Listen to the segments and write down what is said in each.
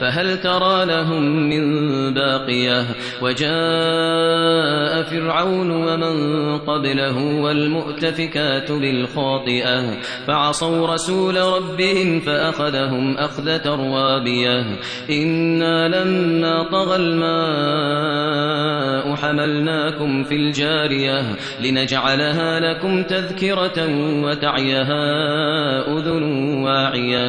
فهل ترى لهم من باقية؟ وجاء فرعون ومن قبله والمؤتفكات بالخاطئة فعصوا رسول ربهم فأخذهم أخذة روابية إنا لما طغى الماء حملناكم في الجارية. لنجعلها لكم تذكرة وتعيها أذن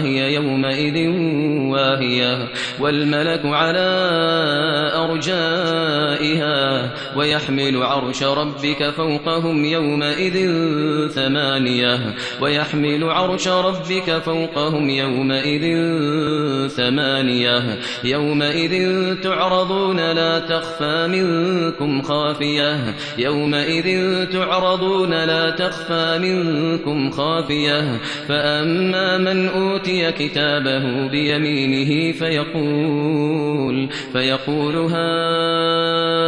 فهي يومئذ واهية. والملك على أرجائها ويحمل عرش ربك فوقهم يومئذ ثمانية. ويحمل عرش ربك فوقهم يومئذ ثمانية. يومئذ تعرضون لا تخفى منكم خافية. يومئذ تعرضون لا تخفى منكم خافية. فأما من أوتي كتابه بيمينه فيقول فيقول هاؤم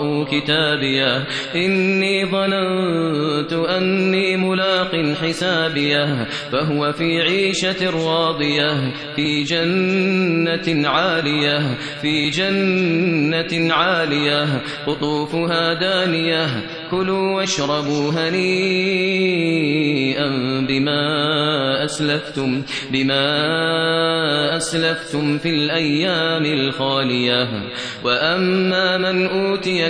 اقرءوا كتابيه إني ظننت أني ملاق حسابيه فهو في عيشة راضية. في جنة عالية. في جنة عالية. قطوفها دانية. كلوا واشربوا هنيئا بما أسلفتم. بما أسلفتم في الأيام الخالية. وأما من أوتي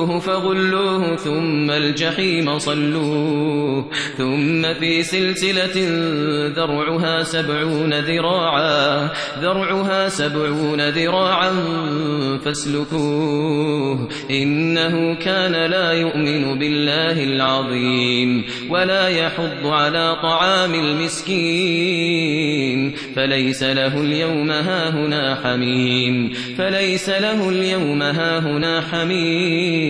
خذوه فغلوه ثم الجحيم صلوه ثم في سلسلة ذرعها سبعون ذراعا ذرعها سبعون ذراعا فاسلكوه إنه كان لا يؤمن بالله العظيم ولا يحض على طعام المسكين فليس له اليوم هاهنا حميم فليس له اليوم هاهنا حميم.